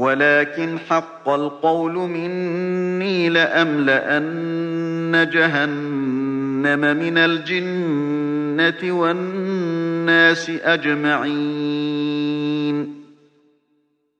ولكن حق القول مني لأملأن جهنم من الجنة والناس أجمعين.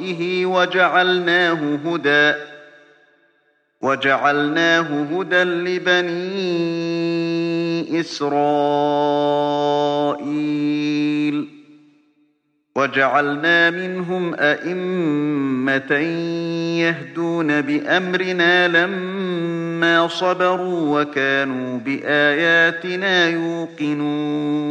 لقائه وجعلناه هدى وجعلناه هدى لبني إسرائيل وجعلنا منهم أئمة يهدون بأمرنا لما صبروا وكانوا بآياتنا يوقنون.